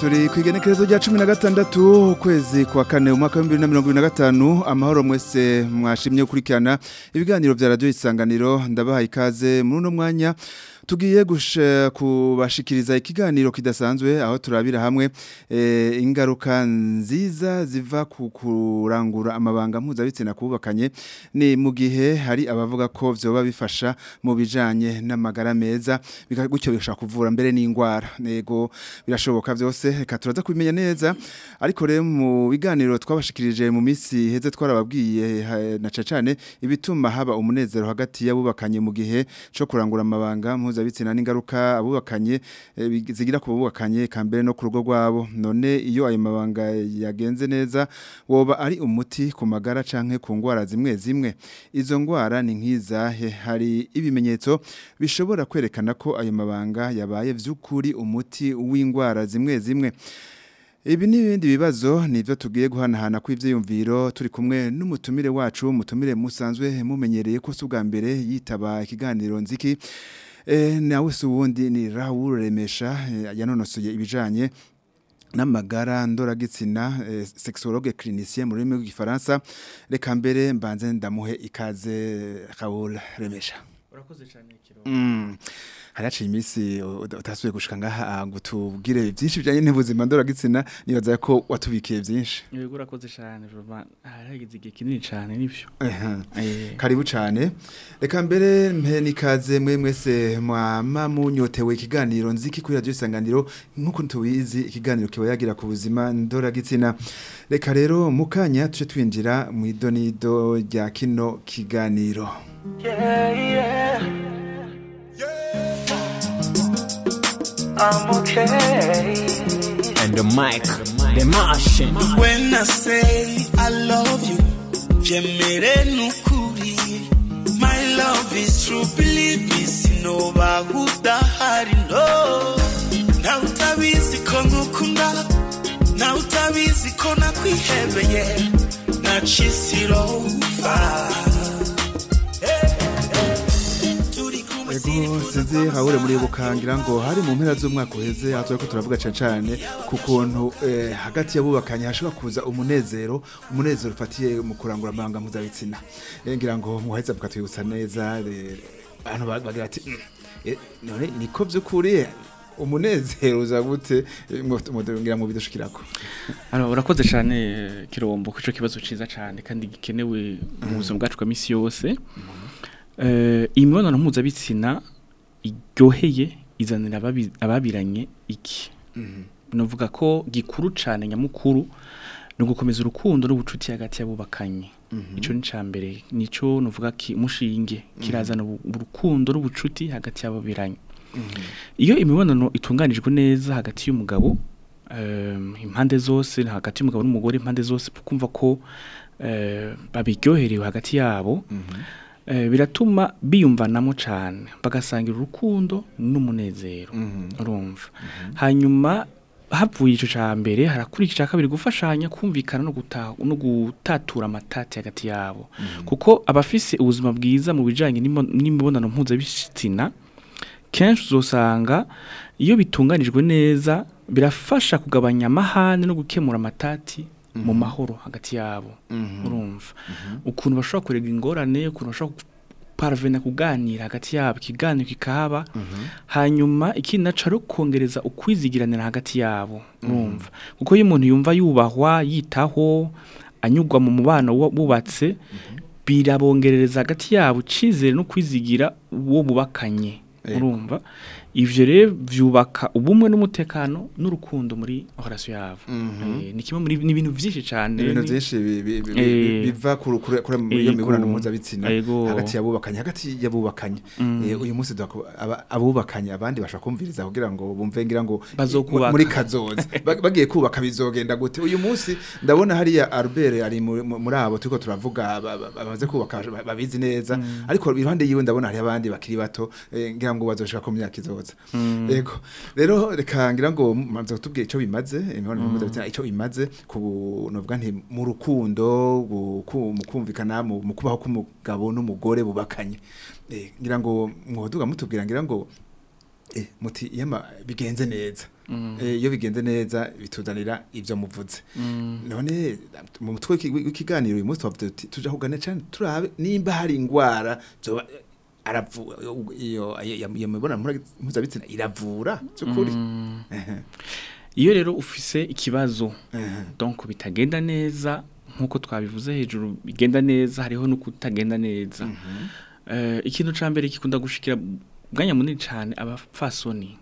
تور خوی گے یا چھوٹا چند تھو اکی کو ہو روز ماسیم نہیں خوشی کبھی گانو جا رہا چنگا نرو ہند ہی خاصے مو نمایاں توکی گوس خو باسی کھیری جائے کھی گانے روکا سن زو آرابی راہا مو ایو خان جی جا جی با خو را باگا موجا چین خو بخانے نی موگی ہے ہاری آگا خوب جاس موبی جا نما گارا ماسو رام بے نوارے گوٹ شو خب سے خورے موی گانوا باسی کری زے می ہر آبادی تھوم بہا باؤن زروا گاتو باقاع موی ہے شو خورا مو چینگاروا ابو اخ گا اکا نو خروگو ابو نونی او ابا گینجا اری امتھی خوما گارا چانگو آرا جم گئے جم گے اجوں گو ارا نی جا ہاری ابھی میئوش باخوئے کھانا خو اگا زوری عمتھی اوین گو ارا جم گئے جم گے با زو نیت گوہا نان نقوی رو توری کمگے نو مترے وو متھمیرے مو چانجوے مو میئر کم بھی ری تباہ کھی گان ج ای ناؤ سو اندی نی راؤ رمیشا یا نو نسبے نم گراً دور گی نا سیکسور کے خرید سے میرے موسم ری خا بیر بانزن دموہے اخاج رمیش ہر چیم سے کار برنی زم مسے ما ما مو نی گانون جیسا گانو مو کنٹوئی جی گانویر جمان دوراسی نہ کارے رو مو کا جیرا می دو بابو دہار بھی سیکھو نکندا نوتا بھی سیکھو نا کسے بھائی نہ گرانگو ہر زیرونے گرانگ سرخو رکھو جسان سے موجود بھی مرائی نوبا کو خورو اندرو بوسرتی ہاتھوں باقاعی نیچو نوبا کھی موسی کیرا زانو روکھو اُن بوسوتی ہاتھوں گانے کا موقع ابو ایماندے زوس موقع مغرد بابیک نام چان بوکھو نمو نیزے ہائما ہپوئی چھوانے متھی آب اب فیس میزم گی جائیں نہ کچ جو کھیم مما ہو گیا کوئی گو روپی نہ کھی گانے کھا نہ سروکریز جی گیا میو یہ تھا ہو اینو موب سے پی دا بن گیری ریوی روز جی بھائی ivyo re vyubaka ubumwe n'umutekano n'urukundo muri horaso yavu mm -hmm. e, ni kimwe muri ni ibintu vyinshi cyane ibintu vyinshi biva ku kure mu yomikorano muza bitsina hagati yabubakanye hagati yabubakanye mm. e, uyu munsi dako abubakanye abandi bashaka kumviriza kugira ngo bumve ngira ngo muri kazoza bagiye kubaka bizogenda gute uyu munsi ndabona hariya Albert ari muri abo turiko turavuga bamaze kubaka babizi neza mm. ariko iruhande yiwe ndabona hari abandi bakiri bato e, ngira ngo bazoshaka ko myaka مور موکھنا گو روا کھائی gram گو موکے را گیر کو گیندان گیندان گئی میری فاسونی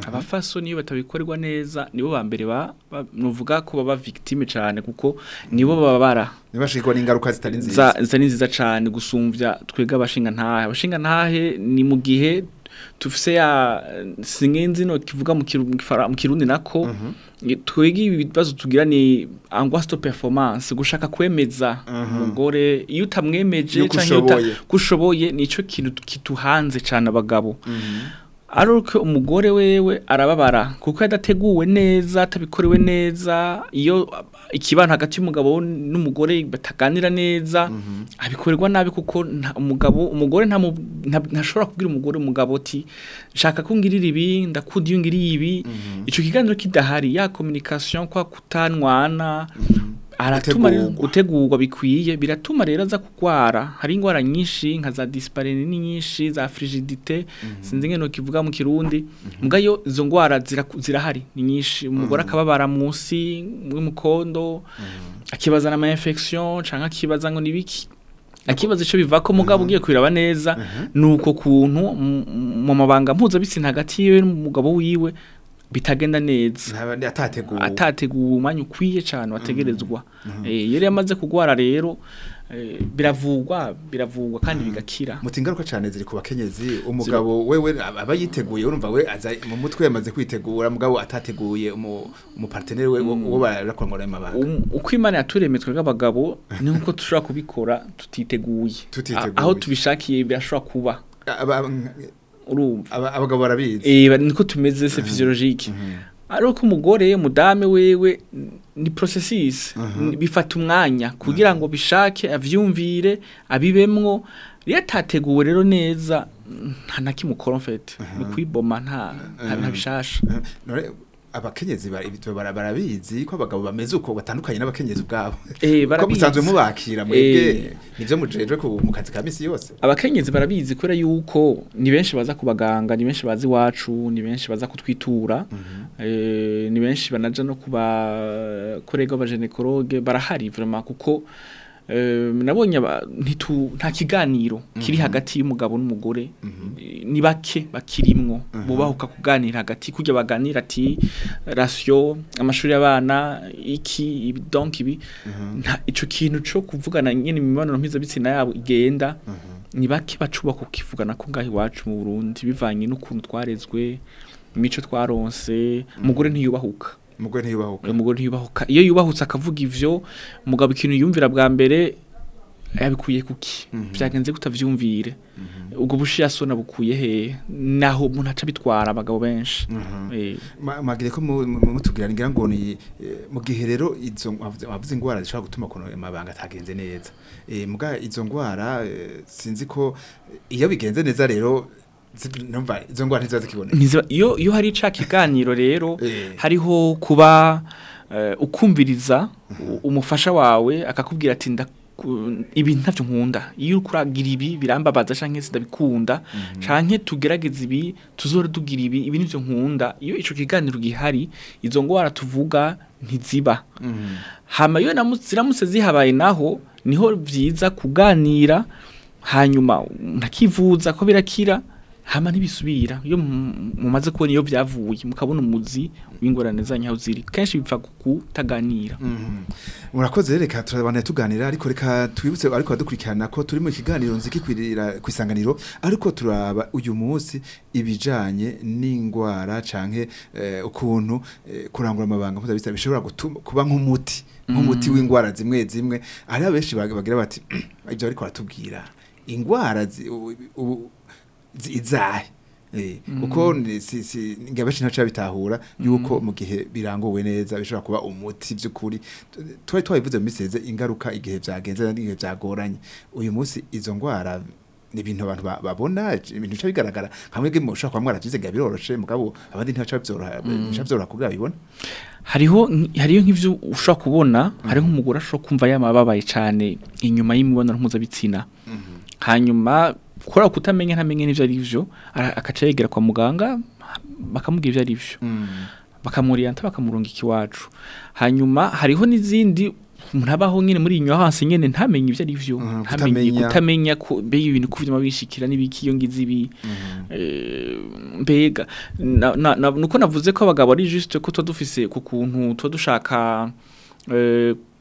کھیر نا نیم پیفما meta meat جب کسربو یہ کھیت گابو اور جا یہ با مو گورے جا آپ ابھی سا کن گر دودی اُن خوی یہ راجا را ہاری گو را سنگاس پارے نو بوگا میروند اُن کا گو زیرا ہاری نو گرا خبا بارا موسی موکھو اکی بار سنگھی با جا بھی آج کو مکا موکی خیراب نو کو منگاپی گوئی bitagenda neza atategwa atategwa umanyu ukwiye cyane wategerezwa mm -hmm. eh yari yamaze kugwara rero biravugwa biravugwa kandi bigakira mutingaruka mm cyane ziri kuba kenyezi umugabo Zim... wewe aba yiteguye urumva we aza mu mutwe yamaze kwitegura umugabo atateguye umu partner we wo barakongora mm -hmm. imabaga uko imana yaturemetwe gabagabo niko tushaka kubikora tutiteguye aho tubishakiye birashobora kuba انگوشا ابھی منگو رات مکھور گوا تھو نبینا نا زنکھ با خورے گوبر بارہ ہاری برا بونی NATO نا کو کیراتی گو مغورے نیباک بوبا ہکات کھی چو کھی نچو کبو گانا چین گی نباکی بات چوبا کو کھی بو گانا چھ می بنکوا ریوے میچوا رگورے نوبا ہُک موغن مغل مواب گام سے کُو نہوا نی ایگا ریرو ہریہوکھ بیری ذا فساؤ کخن دبن چوند گیری بیرام باب جسان ہزار تھجور تو گیری ابھین چن ہوں کھی گا نو گی ہاری جگہ گوبو گا نیجیب نام چرا موضی ہوں جی ہانو مو نیبو جاخوبیر کھیر ہاں گانا می گانوی گانوی آجموسی نگو را چانے جمعے جائے گھر ہوا مکیب بھیرا گو جا سوا امو تھی جو تھوڑی تھوسے جی اِنگاروکھا جاگ جا گورنم سنگو اراد نا گارا گیبری ہو رہ سے ہاریوں کو ہریوں گورا شکا سانے میں تھینا ہائیں ما کور کم میگین ہاں میگین اور کچھ مغا گا باقا موغی بھی باقا موری آن باقا مور ہائو ماری ہوں جی انہیں ہوں میرے ہاں میگی بھی زیادہ کُتھا میگی نوانی گی جی بھی نا بوزے گا بڑھ تو فیسی کھا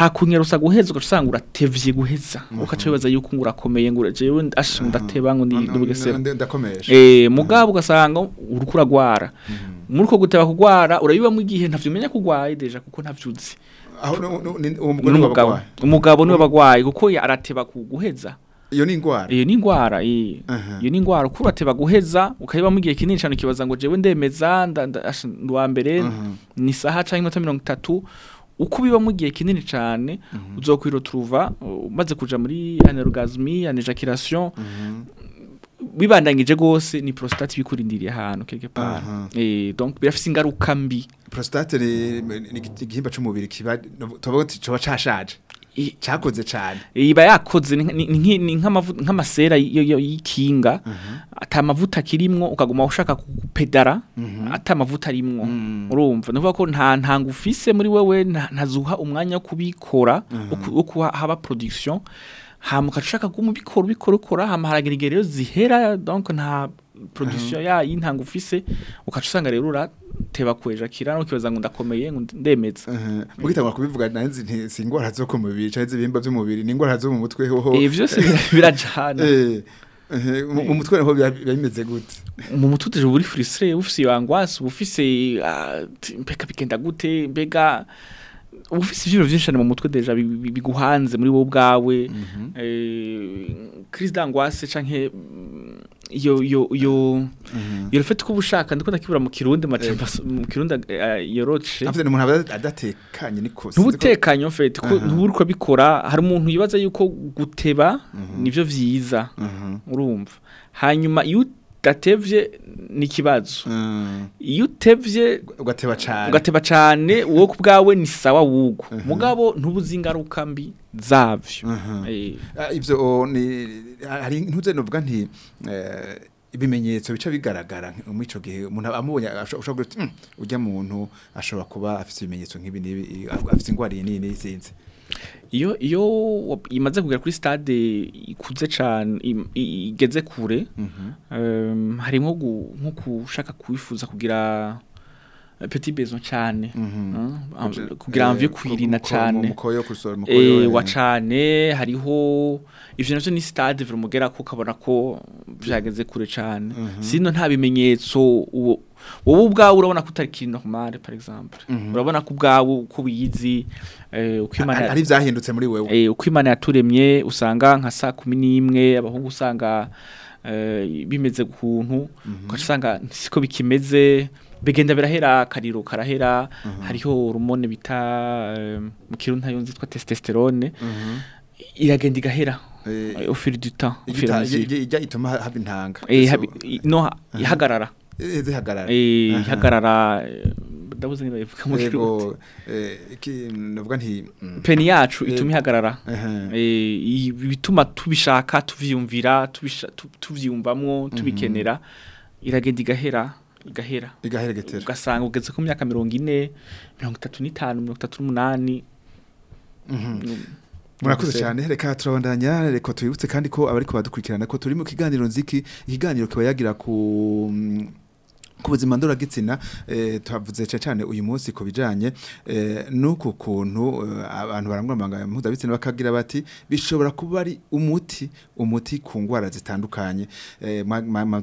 ہا خو سا کر اخویب میشا نے تھرواجی رو گازمی بنگی جگہ بھائی ما کھینگ گا آبھی موا گو ما کوارا آبادی مو نام فی سے زوہ اوائن کبھی خوراشن گروہ جہا ممت فریسر گوا گاؤں yo yo yo yo fite kubushaka ndikunda kibura mu kirundi macamba mu kirundi yoroce afite umuntu adatekanye niko ntubutekanye ufite nuburuko bikora hari umuntu yibaza yuko guteba nivyo vyiza urumva hanyuma موبا میگی سونے کو مجھے star دے کچھ گرجے خورے ہری مغو مکھو شاخ گرا ہریہونا چھوٹے بر گراخو خبر آخوا کے بھی میگی سو گا نا کھین ہمارے رب نو گاؤں موریم گا نوا کمزے بی گیندا بھی کاد رو کیرا ہاری منٹینگ ہیرا فیر نوارا گارا میرا گیندی کا نہ گھون کی گاندھی رو خوبز منگیتھانے اُیموسی خوبی جا نو کوار گیر بات بیشو را خوبی اموتھی اموتھی خواتین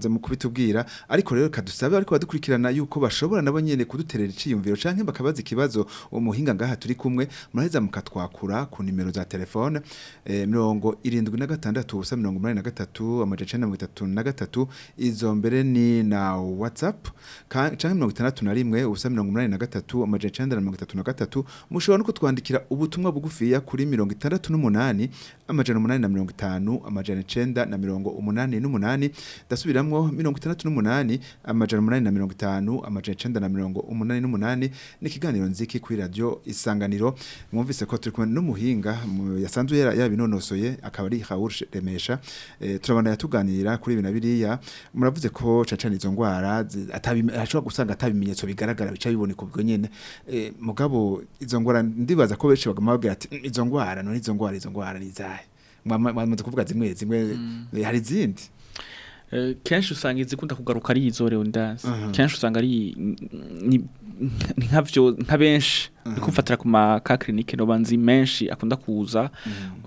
خوبی تک گیرا اری خواتر نیو خوب رانے ترچھن بکھ بھا جن گنگ ہاتھری خو گے مر جمکھو خورا خونی میرو جاتے فو نون گو ارینگ نہ سب نو گئی نگروشن تنگویر ناؤ میرے اُس نو منگا تتھو چند تتو مشور کو کھیر اب تھوفی خوی مروں تن چنمین نمروں گا نوچین دبی رو منانی نما نہیں تسویر موت نما نہیں چنما نمبروں کے تا نو جی نموگ امن ان کی کتھ گا نو جی کھی خو اس گا نرو موبائز نم موہنگ نو سو یہ اخاع ریمش تھرو گا خوی منا مبو چھ جونگو آ رہا گا بھی چوبی گرا گھر چاونی کبھی کئی موبو جانا جنگو آ رہی جنگواری جنگو آ رہی ہے میرینی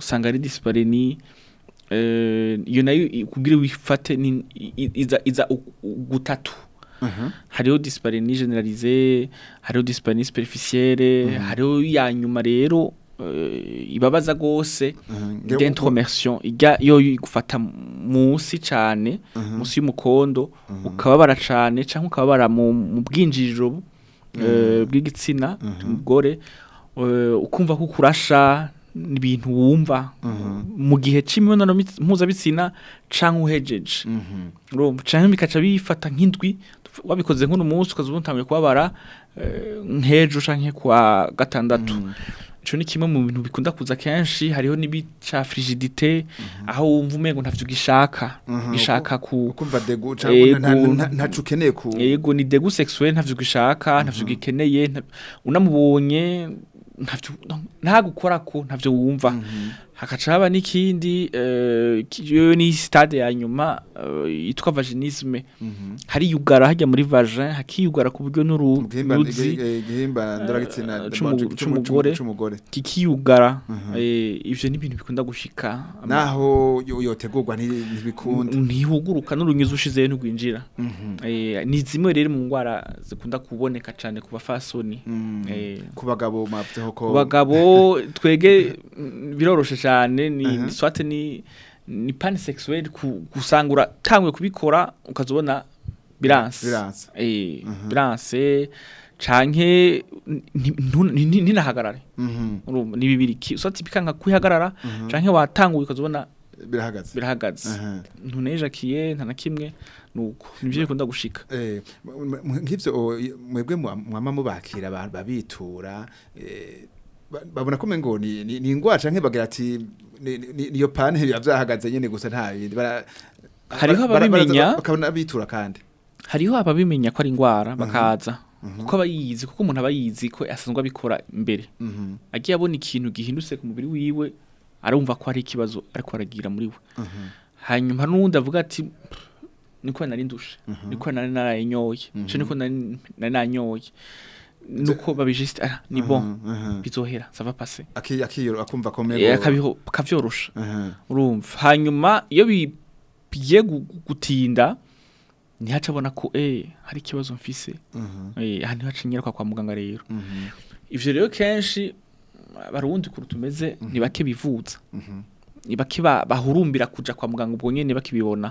سنگری ڈسپاری ہریو دیسپاری جنراریسپاری ہرو یا رو باغو سے موسی چاہ نے موسی موکھو بارہ چار مو بارا جی نا گورے خرا سا موگی مو چبت چھو چا ہندوئی موجود سونی فریت اہو میرے انہیں کھاچا بانکنی ساتھا پاسماری بازیوارا رو گارا نور جنگ نجیم ارے روم بارا نیکا فاسٹ خجوا نا سانگری راجو نا کھین کمگے babona ko mengo ni ni ingwaca nkibagira ati niyo panel yavyahagaze nyene gusa nta bindi hariho ababimenya bakabona bitura kandi hariho ababimenya ko ari ingwara bakaza kuko bayizi kuko umuntu abayizi ko asanzwe abikora imbere agiye abona ikintu gihinduse ku mubiri wiwe arumva ko ari ikibazo ariko aragira muri we hanyuma n'undi avuga ati niko nari ndushe niko nari narayinyoye cyo niko nari nanyoye نوا پاس روم دا نا فیسو گنگ ریئن باقی با حومبو کھی بنا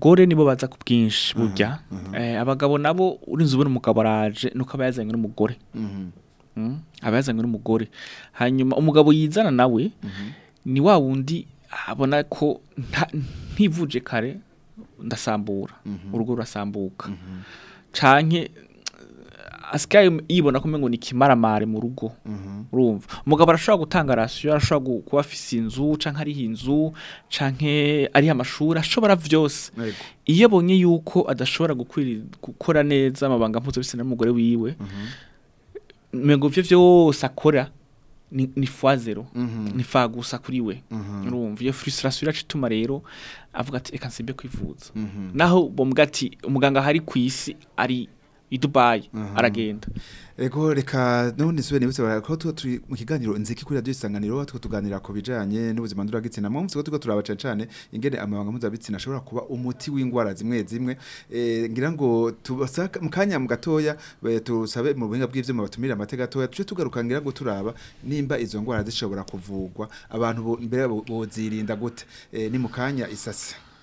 چونگواس ناجوبرا نوابیاں موکوری آبیاں انگر موک گورے موقع بو جانا جی دسمبور مورگو رسام بک سامح مینگو نا مارے مورگو مو موکا برا سر گو تھا را سر گوفی انو ہری ہندو چھ ہاں مس برا دسوری خور بنگا سر مو گروے مین گور فف زیروفا گو ساکیوے روشرا سمارے رو آپ کا گانگاہ خوشی آ گا نرو کی کوئی چنگا نرو گانا کھو نمنگ کی چنا موسم کترا چین انگیز بھی چین سو رکھو اویئنگ مہیے ای گرم گو سکھا نہیں گاتو سب کی گاتو خان گرم گو رک نیم ایونگ سو راک مکھا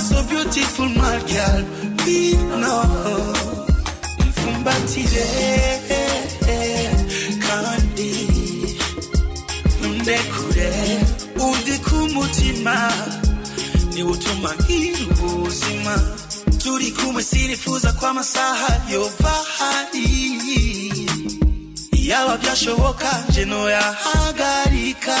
نیو ما سما چوری خو سو یہ والا شو کا نو گاری کا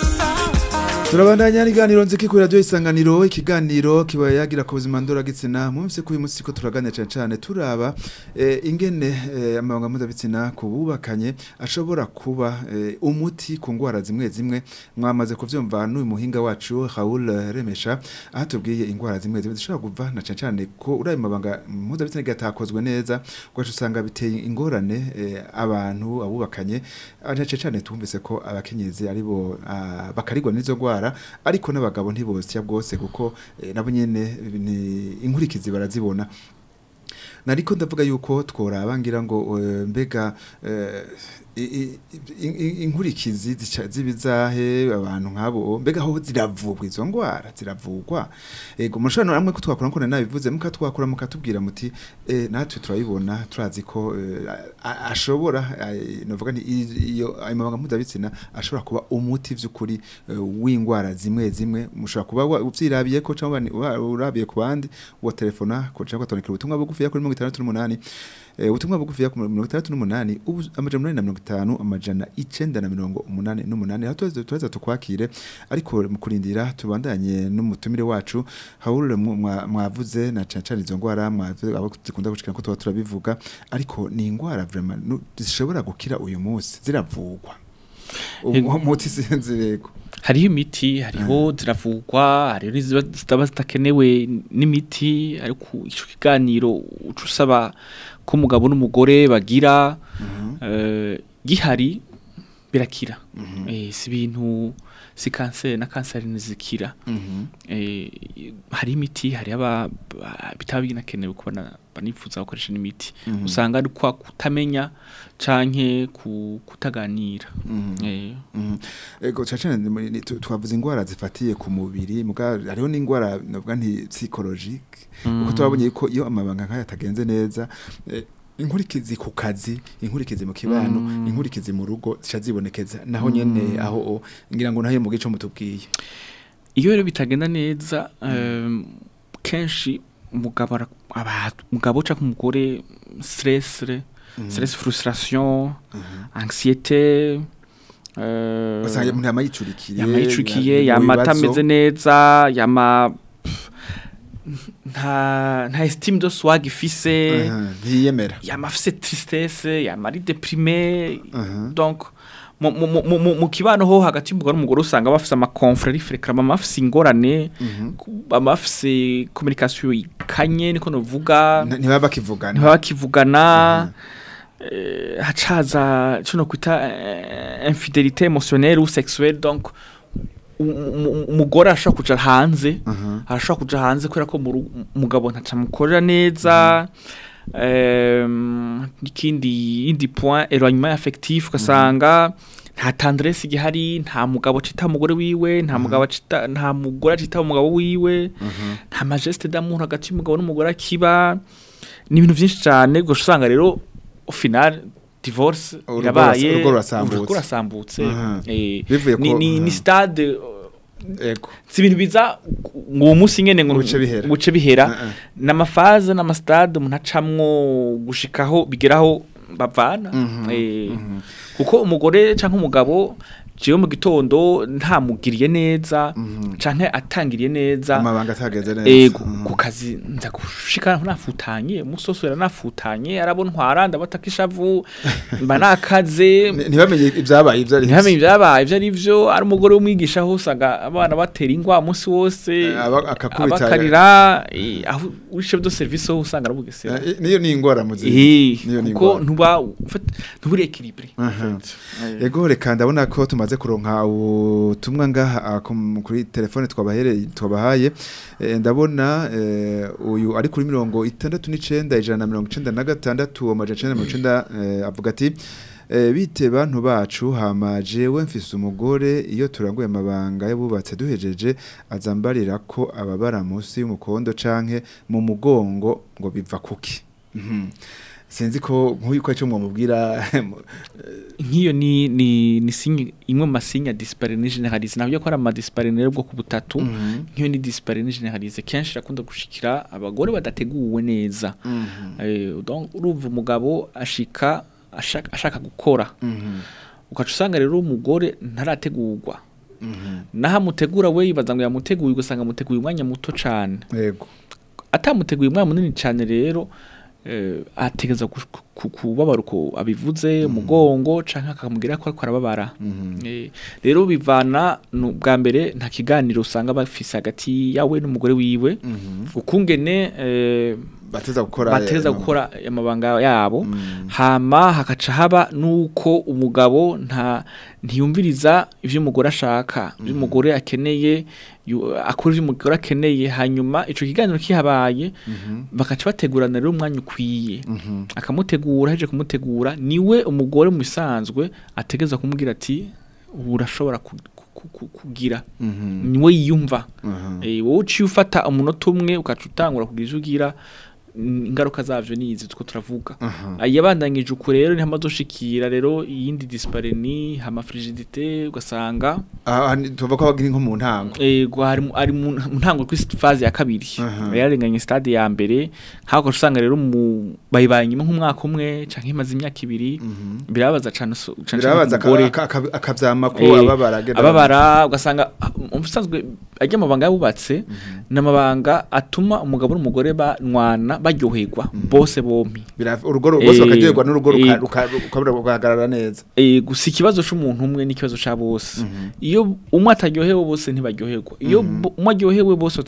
خیرا جو سنگانی گانو کھیو من خومسی گا نچن سر تور آوا نیگ مدوکھے اچوب راخوبا اموتھی کنگوارا جمعے جمعے ماں مجھے بہت نئی مو ہنگا چو ہاؤ ریسا آٹو گینگوا جم جرا نچینس رانے باگا موسینے گی گونے سنگا رانے آوانو اوکھا سی آئے جی اربو باخاری گنجو گاً گونی گو گا جی نو جبو جرابو مسو نوا فرآم موا کر مختو گیر ای نا چیترو نا تھوڑا جی کو آسو بو را نو گانے مدایسی آسو آخوا اموتیب جوکھوری اوئن جمے جمے مسو آپوا چی راب را کوا فو نچوں نمن جن دنوں گو من منظو کاری خونی نمبر وے گوشت کھیر موسب کمک آپ گورے بہ گیرا گی ہار بھی کیرا نوانس نا کس کیرا ہاری میرے بابنے بنا بنگا تھا نیزا جی ایو ایور گے آ گو نا ہمیں نہ موا بار موگ موکورے موقی بھا ہاچر موگر موگر میرے فریقراب ما سنگورانے ما پیمرکا سوئی بوگا باقی بگانا سنو کس رو سو دوں موگر کچھ ہوں ہاؤ موگا بنانا مغر ہاری نام موا بت چیتھا موگر مو چی موگا مونا کا موگرسے گومو سنگ نو ہیرا نمس نمست چھمکھا ہو گیرا مغو ری چم جی مکو مک گری نی جا چاہیں اتنا گرین گو میرا خور ہوں گنگری فون بہت بہ یہ دبو ن او اڑ خومی گونیچینگ اب گاتی بھا بچوا ما جیم فیسوم گو رے تھوڑا گو منگائے اجمباری راکو بار موسی موکھو مومو گو گو گوی باخو کھی نہ مو موٹے میئیں آٹیکارو ابھی جو اگو چھا میرا خواب بارہ دے رو بار نا گامرے ناکی گانے سنگاب فیساکر منگوا موکھو امو گو نا نی یو بھیری جا مکورا سر خاص مکور کے آخر سے مکورا کھینگے گا کھی آئے بخشور خومور تیکورا نیو امو مسے آدھے جا سربی امو نکمگے گرجوسی کھیر رہے پری نیجی گا پیر مو بھئی باہی ماں خواہ مزہ بھی مبس نمبنگ اتم گرم مو گور بھنگ باگیو بوسے باغیو یہ بوسم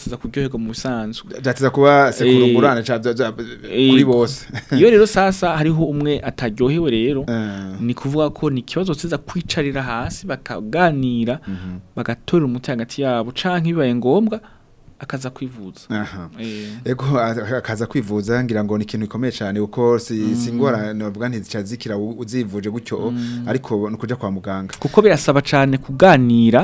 سا سا ہریو ری روکھا گا نیر با تھر منگو ہم گرا گو نکلو جاؤں گا نیرا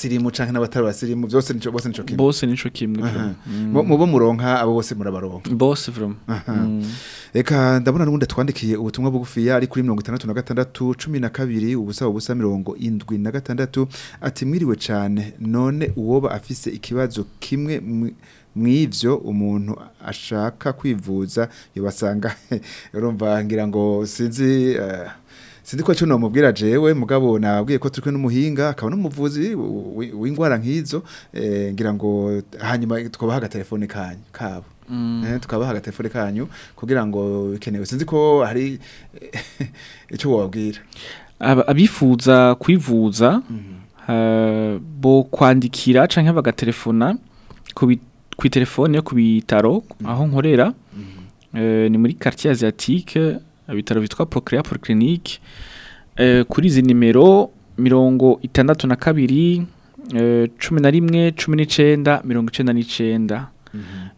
مروں گا چومی نا سا موقع سنکھو نو موبیرا جی او مکاب موہی گا موبوزی او رحرانگو ہانی تھرف نیوبا تھر فوری خا ہوں گیر ابھی فوجا کوجا بو خواندی کھیرا تربھر فن خوری کبوی ترو آہ ہوا نی کارچیا جات پکرین میرو میروں گوٹا تنری چومی نری م چھن دیروں چھ دانی چھ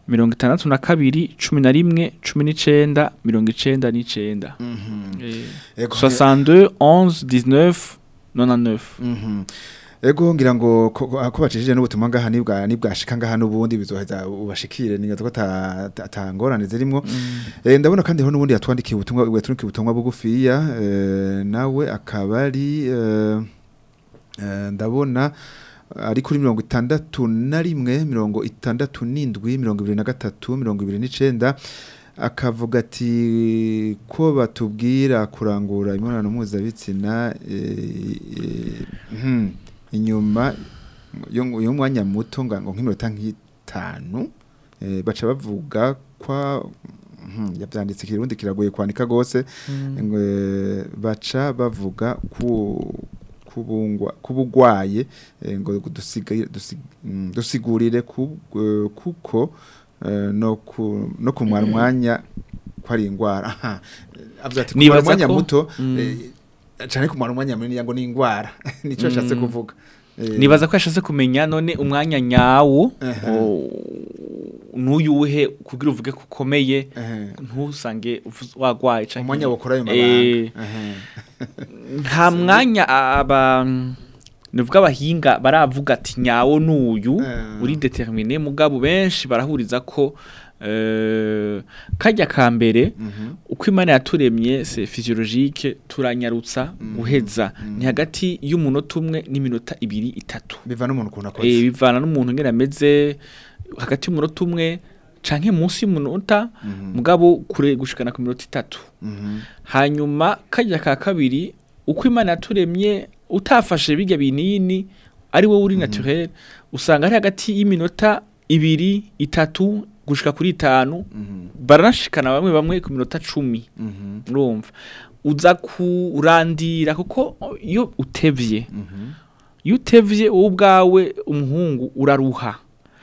دیروں تون چمیناری چومی چھ دیروں چھ دن دسان ایک ہوں گیرنگ سے اتما گا ہانیخان گھانوے اوا سے کھیر کا مو داؤن اکھان دیا کھیوتوں کب فی نکھابری ادیخ میری مورگوا تننی دھی مندا اخابی چ موتوں گا گوہی رو تھا نو باتس بہ بوگا کھیر گوانی سے بات بہ بوگا گوائی دوسر گوریل میے سنگے ہمارا مو گا بو بیو کمے اخیم توریمی سی فیزیو رجی ٹوراسا یہ منتھ تھے نیمیوانے بان گرا میں جی سکا منتھ تھے چانہ موسی من مقابو ہائو ما کبھی اخیم یہ اتھا پاس بھی گیا ارب ارنا نا چوس گی منوا ابھی اتاتو gushika kuri 5 baranashikana bamwe bamwe ku minota 10 urumva uza kurandira kuko iyo utevye iyo utevye ubwawe umuhungu uraruha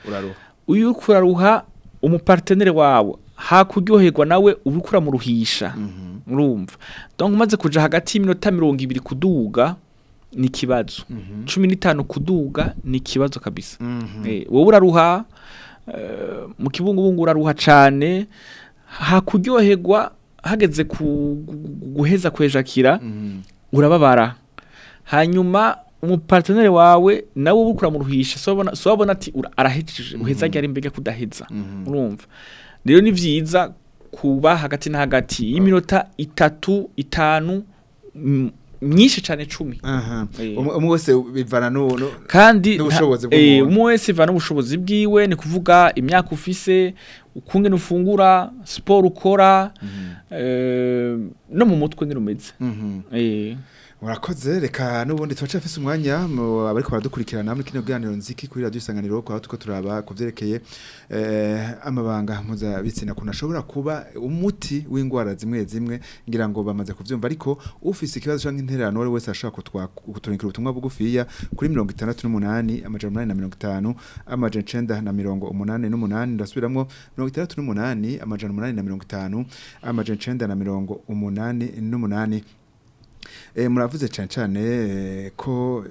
uraruha uyu kuraruha umupartenere wawe hakuryoherwa nawe ubukura mu ruhisha urumva donc maze kuja hagati y'iminota 200 kuduga ni kibazo 15 kuduga ni kibazo kabisa eh wowe uraruha مکیبان کھیرا بارہ ہائنا موسیع کیفکا کفی سے خوشین خوا رو را نمت خوش رکھوز ریکھا نو بن سافی سما اِنیاں خوشی کھیرا نام گیا خوشی سنگانی کھی بنگا مجھے رکھوا موت اوین گو ر جمے جمے گی رنگو بجے کبھی بھاری کو فی سکھ نوئی سر سو تھواب کوئی خوی مو کی طرح تنہا نہیں منتھا عرجین سن دن رونا انس پی رام گو نو کی تُھن منجن منتھاجینسن دن رو منانی نما نہیں ای مر آپ نے کسی بو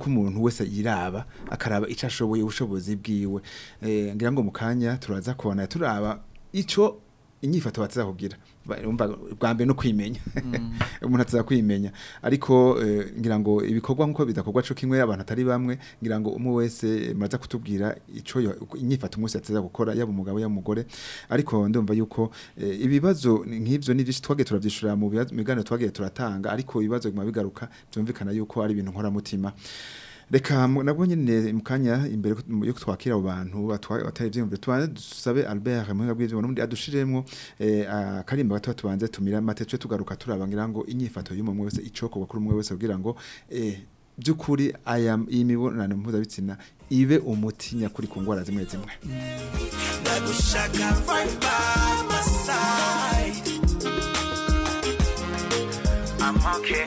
خوی سا اخرا اچھا سب سو جیب کینگوں کا خاص نہیں تھوڑا بچ انتوا جاؤ گی را نوئی نت خوئی میں اریخو گراگو ابھی کھو گو بھی کھو گا سو کنگو یا بھاتری بھیا گیرانگوی سے مچ کھت کیر اس پاتا ایامو گا مویرے اریوب یوکھو ابھی بو نی جو نسگی تھوڑا سر موبائل تھوڑا تھا اری کوب جو می گروکھا جمب یوکھو ارین موتم دیکھا مکنا کوئی مکھا نہیں ہے کھیراب خالی مجھے متوکار گو ایو خری امو تھی خوی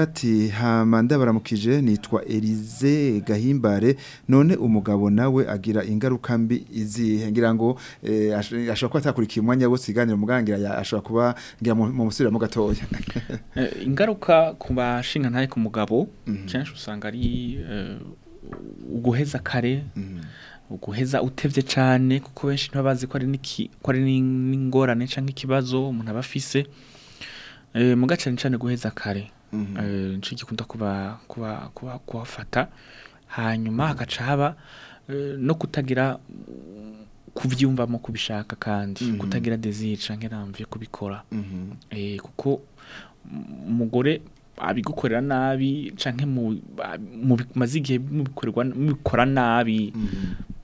مند بارا میٹ اری جی گہم بارے نو نمک گا بو نا او اگیرا اِنگاروکھوا ساکری کھی موسی منگیر مغوار گا بونا سنگاری گویا جا رہے گوبان گورن سانبا جنہ فیسے مجھے گھے جا رہے مکا چاہ ب نو کبھی ہوں موب کقا کنگے کبھی خورا مو گورے آپ خورا نا مجھے گھی خوران نا بھی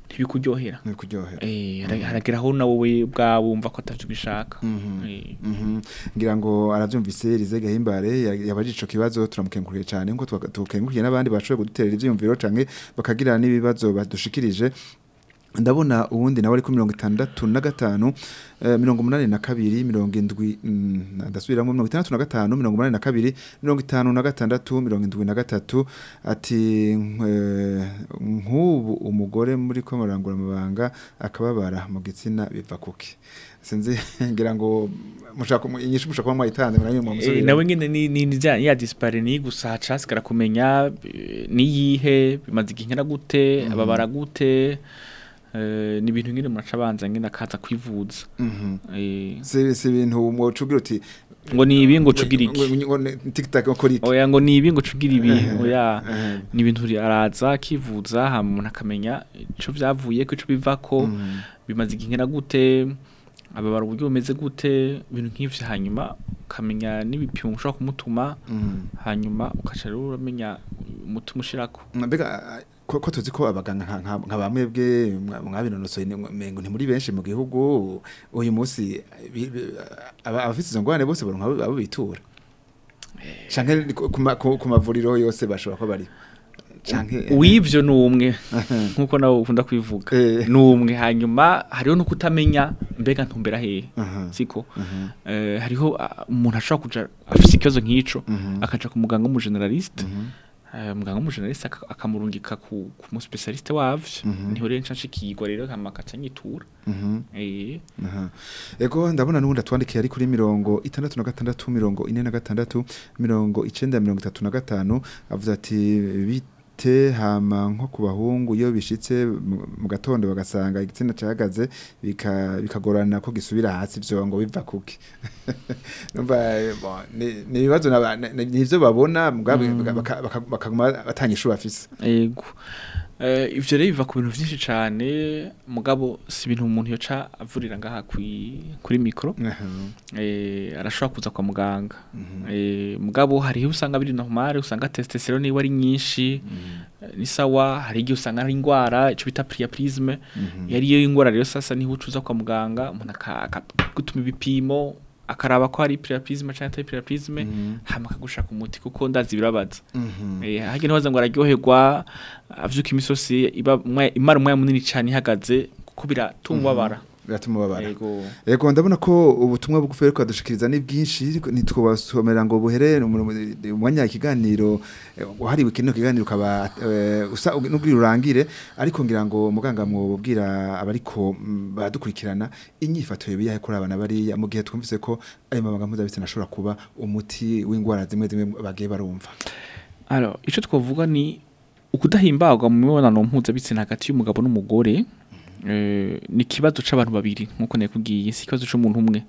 ntibikuryohera ntibikuryohera eh haragiraho na wowe bwa bumva ko atajubishaka mhm ngira ngo aravyumvise rize gahimbare yabajico kibazo turamukenguruye cyane ngo tukenguruye nabandi bashobora gutera ibyumviro canke bakagirana ibibazo badushikirije نمون دن والی thing تھا مرون گرنا ناخا بھی مروئی نونا تھا منکھا تھا نگر اتھی ہو امو گور مرا گو مکھ بارہ موسی کو باخو کی گوتے ابوز گے کی بس ہائیں فیمس متھو ہائیں سرا میرا نو گے میگا گانا ہریو منظر گرسام گیسان بنتا میرنگ میرنگ میرنگ نو جاتی تے ہام ہوں گوسی چندو گا سن گا نا چھا گزے گوران کی سویدھا شرجوکی ابھی جو بابو ناخواف نی مُکا بو نومن بری رنگا ہاکی خریوا پوچھو مُکابو ہاریس موسانو اخارا کارز میں مسا کو مطلب آبزو کھیمیس مجھ سے نو تھوڑی خواتین میرا گوبر ون جائگا نی روی بھگ نوکا بھاسا نو راہر اری خوانگو گان گا موبیر بھاری کھو بھوئی کھیرا نا ان خواب بنا بھاری مو گے تم کھو متوبا ا موتھی اویئنگ اسٹو گا اکوتھ ماؤن موجود بھی سنا کا مقابل گو ری نکب جت سر بار گری میوزم منہ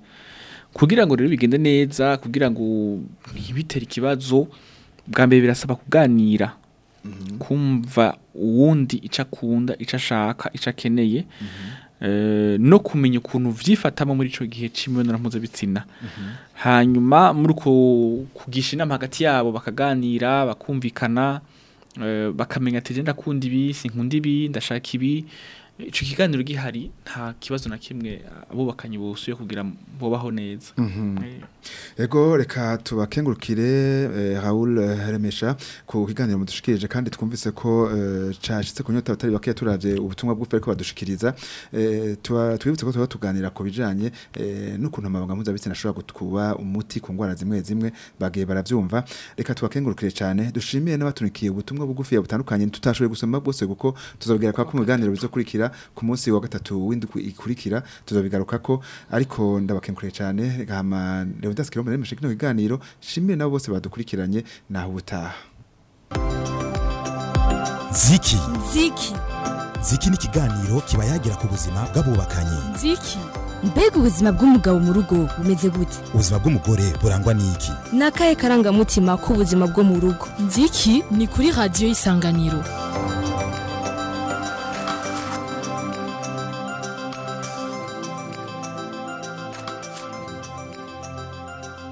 کُگیرانے نی جا کنگوی تھی بہ جام گانا کمبا اُن خاصا سا کئے نو می نوبا میم تین ہائی ما موکھو گی نام کا با گا نیرا کمبی کھانا باقا میگا تھا خن دن ہندا سا کھی گرے ہاؤلانی راخو بھی نو بہت سوا امو را جاگے برابر رکھا توا کن گرکرے چاہے دشمنی کھی بت ابو گوفیاں بس کو ku munsi wa gatatu w'induku ikurikira tuzabigaruka ko ariko ndabakenkuriye cyane gahama Leonidas Kirombe n'imashe kino kiganiro shimire nabo bose badukurikiranye naho ubutaha Ziki Ziki Ziki ni kiganiro kiba yagira ku buzima bw'abubakanye Ziki Mbega ubuzima bw'umugabo mu rugo bumeze gute? Ubuzima bw'umugore burangwa n'iki? Nakaye karanga mutima ku buzima bwo mu rugo. Ziki ni kuri radio isanganiro.